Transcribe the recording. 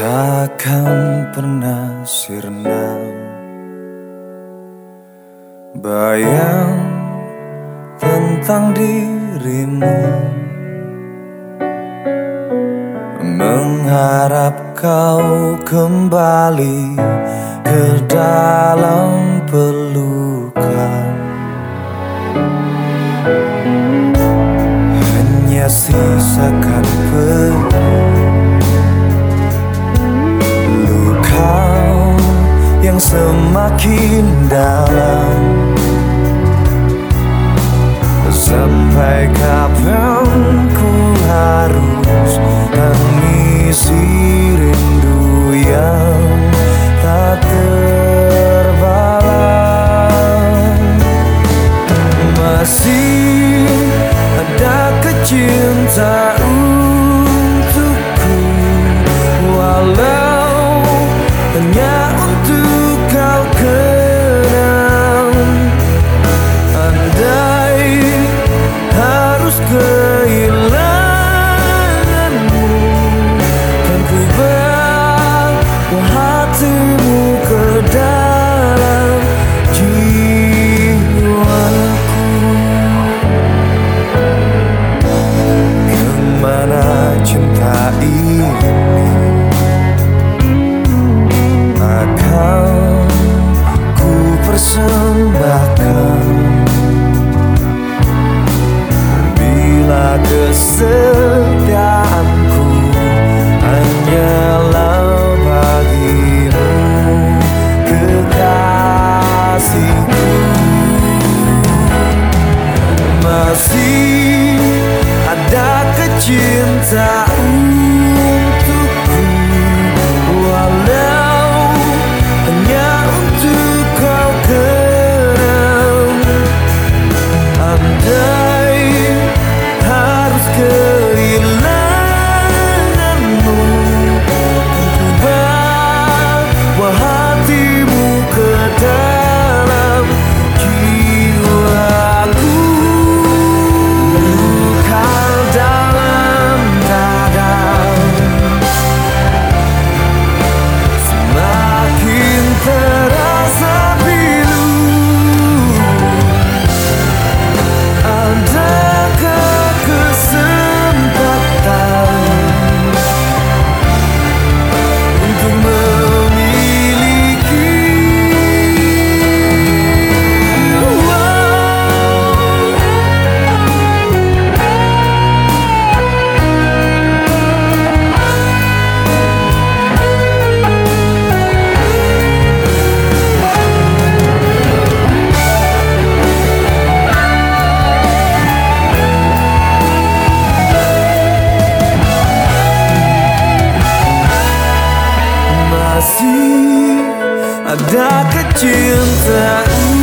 Takkan pernah sirna Bayang tentang dirimu. Mengharap kau kembali ke dalam pelukan semakin dalam 歌色。Ada kecintaan